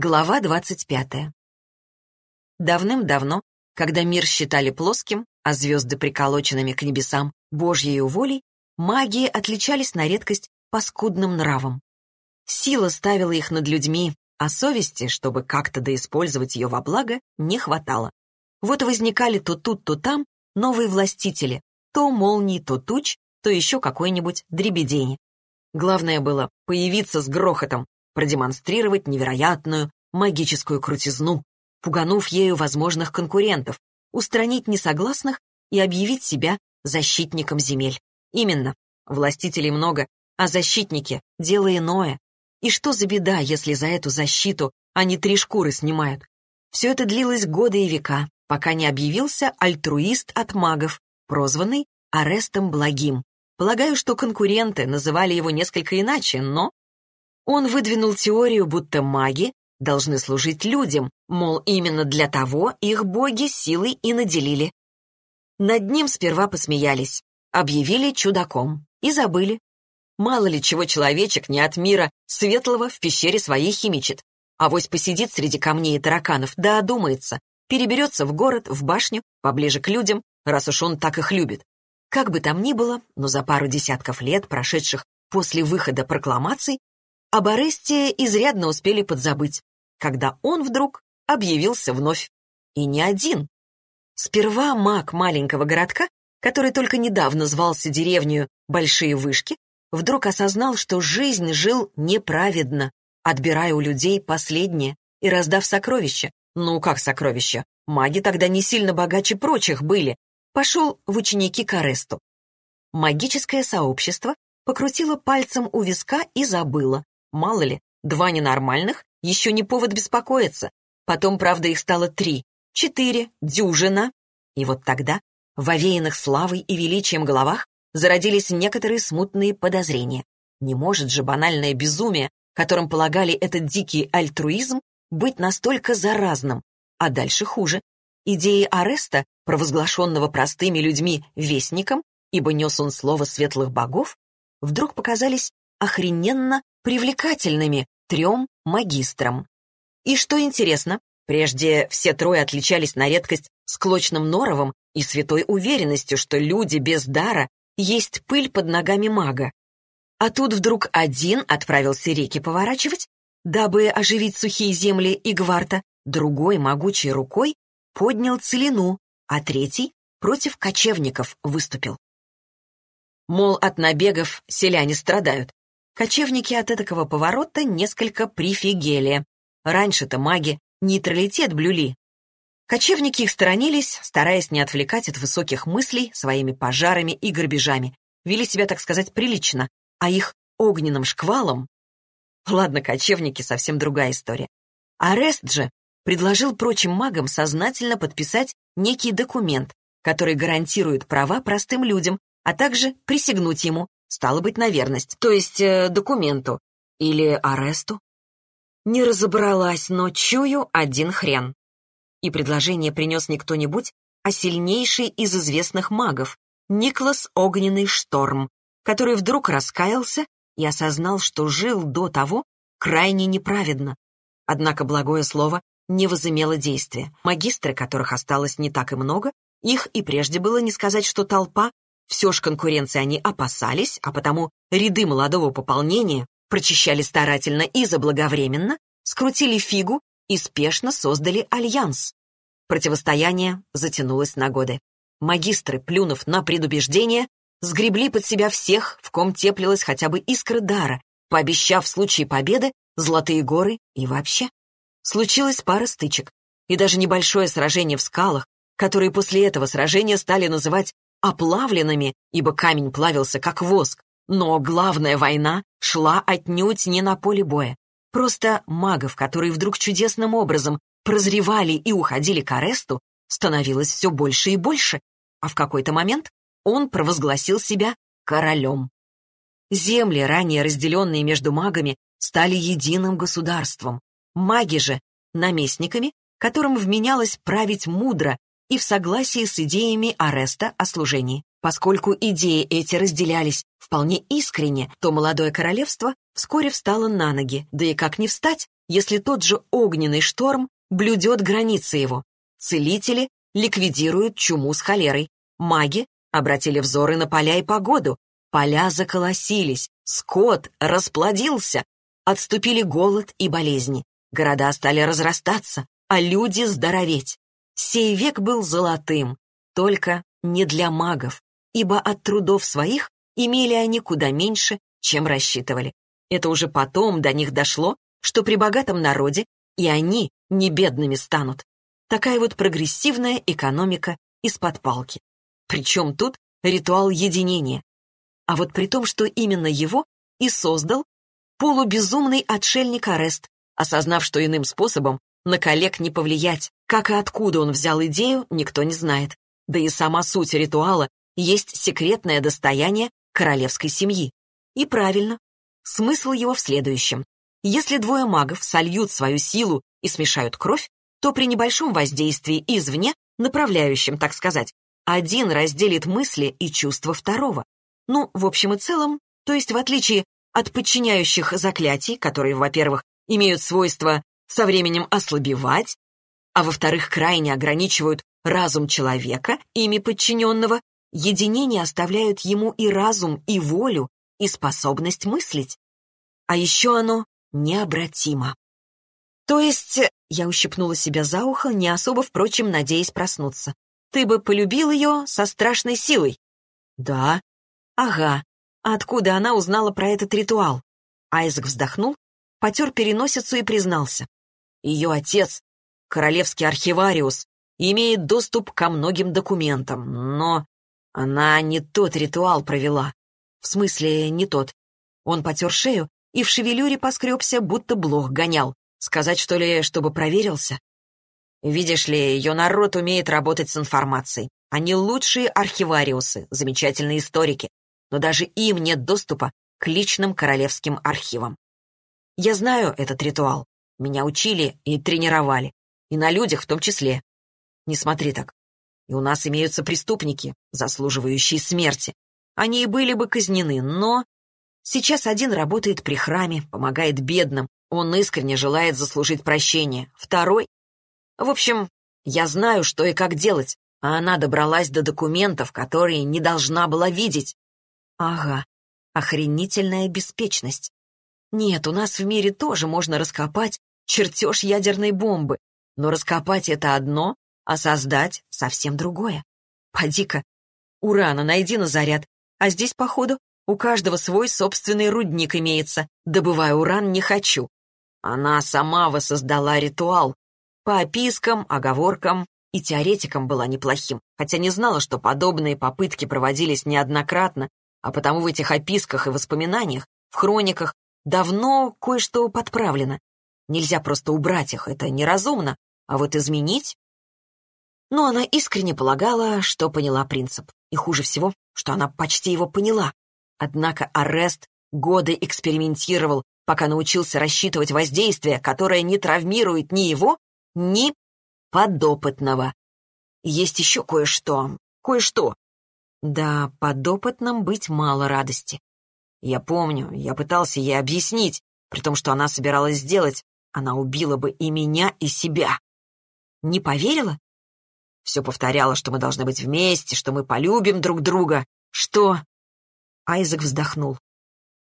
Глава 25. Давным-давно, когда мир считали плоским, а звезды приколоченными к небесам Божьей волей, магии отличались на редкость паскудным нравом. Сила ставила их над людьми, а совести, чтобы как-то доиспользовать ее во благо, не хватало. Вот возникали то тут, то там новые властители, то молнии, то туч, то еще какой-нибудь дребедень. Главное было появиться с грохотом, продемонстрировать невероятную магическую крутизну, пуганув ею возможных конкурентов, устранить несогласных и объявить себя защитником земель. Именно. Властителей много, а защитники — дело иное. И что за беда, если за эту защиту они три шкуры снимают? Все это длилось годы и века, пока не объявился альтруист от магов, прозванный Арестом Благим. Полагаю, что конкуренты называли его несколько иначе, но он выдвинул теорию, будто маги должны служить людям, мол, именно для того их боги силой и наделили. Над ним сперва посмеялись, объявили чудаком и забыли. Мало ли чего человечек не от мира светлого в пещере своей химичит. Авось посидит среди камней и тараканов, да одумается, переберется в город, в башню, поближе к людям, раз уж он так их любит. Как бы там ни было, но за пару десятков лет, прошедших после выхода прокламаций, об Аресте изрядно успели подзабыть, когда он вдруг объявился вновь. И не один. Сперва маг маленького городка, который только недавно звался деревню Большие Вышки, вдруг осознал, что жизнь жил неправедно, отбирая у людей последнее и раздав сокровища. Ну, как сокровища? Маги тогда не сильно богаче прочих были. Пошел в ученики к Аресту. Магическое сообщество покрутило пальцем у виска и забыло, Мало ли, два ненормальных — еще не повод беспокоиться. Потом, правда, их стало три, четыре, дюжина. И вот тогда, в овеянных славой и величием головах, зародились некоторые смутные подозрения. Не может же банальное безумие, которым полагали этот дикий альтруизм, быть настолько заразным. А дальше хуже. Идеи ареста, провозглашенного простыми людьми вестником, ибо нес он слово светлых богов, вдруг показались охрененно привлекательными трем магистрам. И что интересно, прежде все трое отличались на редкость склочным норовом и святой уверенностью, что люди без дара есть пыль под ногами мага. А тут вдруг один отправился реки поворачивать, дабы оживить сухие земли Игварта, другой могучей рукой поднял целину, а третий против кочевников выступил. Мол, от набегов селяне страдают, Кочевники от этакого поворота несколько прифигели. Раньше-то маги нейтралитет блюли. Кочевники их сторонились, стараясь не отвлекать от высоких мыслей своими пожарами и грабежами. Вели себя, так сказать, прилично, а их огненным шквалом... Ладно, кочевники — совсем другая история. Арест же предложил прочим магам сознательно подписать некий документ, который гарантирует права простым людям, а также присягнуть ему, Стало быть, на верность, то есть э, документу. Или аресту. Не разобралась, но чую один хрен. И предложение принес не кто-нибудь, а сильнейший из известных магов, Никлас Огненный Шторм, который вдруг раскаялся и осознал, что жил до того крайне неправедно. Однако благое слово не возымело действия. Магистры, которых осталось не так и много, их и прежде было не сказать, что толпа, все ж конкуренции они опасались, а потому ряды молодого пополнения прочищали старательно и заблаговременно, скрутили фигу и спешно создали альянс. Противостояние затянулось на годы. Магистры, плюнув на предубеждение, сгребли под себя всех, в ком теплилась хотя бы искра дара, пообещав в случае победы золотые горы и вообще. Случилась пара стычек, и даже небольшое сражение в скалах, которые после этого сражения стали называть оплавленными, ибо камень плавился как воск. Но главная война шла отнюдь не на поле боя. Просто магов, которые вдруг чудесным образом прозревали и уходили к аресту, становилось все больше и больше, а в какой-то момент он провозгласил себя королем. Земли, ранее разделенные между магами, стали единым государством. Маги же — наместниками, которым вменялось править мудро и в согласии с идеями Ареста о служении. Поскольку идеи эти разделялись вполне искренне, то молодое королевство вскоре встало на ноги, да и как не встать, если тот же огненный шторм блюдет границы его. Целители ликвидируют чуму с холерой, маги обратили взоры на поля и погоду, поля заколосились, скот расплодился, отступили голод и болезни, города стали разрастаться, а люди здороветь. Сей век был золотым, только не для магов, ибо от трудов своих имели они куда меньше, чем рассчитывали. Это уже потом до них дошло, что при богатом народе и они не бедными станут. Такая вот прогрессивная экономика из-под палки. Причем тут ритуал единения. А вот при том, что именно его и создал полубезумный отшельник Арест, осознав, что иным способом на коллег не повлиять. Как и откуда он взял идею, никто не знает. Да и сама суть ритуала есть секретное достояние королевской семьи. И правильно. Смысл его в следующем. Если двое магов сольют свою силу и смешают кровь, то при небольшом воздействии извне, направляющем, так сказать, один разделит мысли и чувства второго. Ну, в общем и целом, то есть в отличие от подчиняющих заклятий, которые, во-первых, имеют свойство со временем ослабевать, а во-вторых, крайне ограничивают разум человека, ими подчиненного, единение оставляют ему и разум, и волю, и способность мыслить. А еще оно необратимо. То есть, я ущипнула себя за ухо, не особо, впрочем, надеясь проснуться. Ты бы полюбил ее со страшной силой? Да. Ага. Откуда она узнала про этот ритуал? Айзек вздохнул, потер переносицу и признался. Ее отец, королевский архивариус, имеет доступ ко многим документам, но она не тот ритуал провела. В смысле, не тот. Он потер шею и в шевелюре поскребся, будто блох гонял. Сказать, что ли, чтобы проверился? Видишь ли, ее народ умеет работать с информацией. Они лучшие архивариусы, замечательные историки. Но даже им нет доступа к личным королевским архивам. Я знаю этот ритуал. Меня учили и тренировали. И на людях в том числе. Не смотри так. И у нас имеются преступники, заслуживающие смерти. Они и были бы казнены, но... Сейчас один работает при храме, помогает бедным. Он искренне желает заслужить прощение. Второй... В общем, я знаю, что и как делать, а она добралась до документов, которые не должна была видеть. Ага, охренительная беспечность. Нет, у нас в мире тоже можно раскопать чертеж ядерной бомбы, но раскопать это одно, а создать совсем другое. Поди-ка, урана найди на заряд, а здесь, походу, у каждого свой собственный рудник имеется. Добывая уран не хочу. Она сама воссоздала ритуал. По опискам, оговоркам и теоретикам была неплохим, хотя не знала, что подобные попытки проводились неоднократно, а потому в этих описках и воспоминаниях, в хрониках Давно кое-что подправлено. Нельзя просто убрать их, это неразумно, а вот изменить... Но она искренне полагала, что поняла принцип. И хуже всего, что она почти его поняла. Однако Арест годы экспериментировал, пока научился рассчитывать воздействие, которое не травмирует ни его, ни подопытного. Есть еще кое-что. Кое-что. Да, подопытным быть мало радости. Я помню, я пытался ей объяснить, при том, что она собиралась сделать. Она убила бы и меня, и себя. Не поверила? Все повторяла, что мы должны быть вместе, что мы полюбим друг друга. Что? Айзек вздохнул.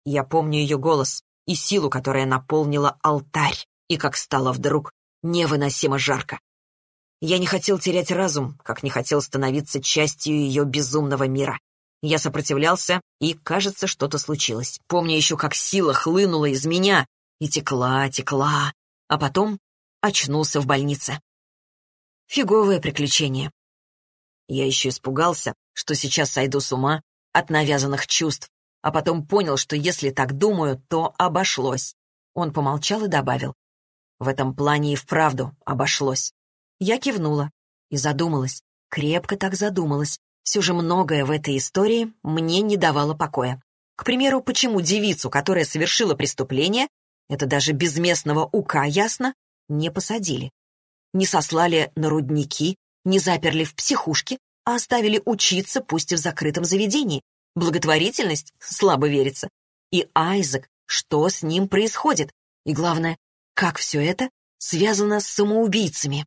Я помню ее голос и силу, которая наполнила алтарь, и как стало вдруг невыносимо жарко. Я не хотел терять разум, как не хотел становиться частью ее безумного мира. Я сопротивлялся, и, кажется, что-то случилось. Помню еще, как сила хлынула из меня и текла, текла, а потом очнулся в больнице. Фиговое приключение. Я еще испугался, что сейчас сойду с ума от навязанных чувств, а потом понял, что если так думаю, то обошлось. Он помолчал и добавил. В этом плане и вправду обошлось. Я кивнула и задумалась, крепко так задумалась, все же многое в этой истории мне не давало покоя. К примеру, почему девицу, которая совершила преступление, это даже без местного УК ясно, не посадили. Не сослали на рудники, не заперли в психушке, а оставили учиться, пусть и в закрытом заведении. Благотворительность? Слабо верится. И Айзек, что с ним происходит? И главное, как все это связано с самоубийцами?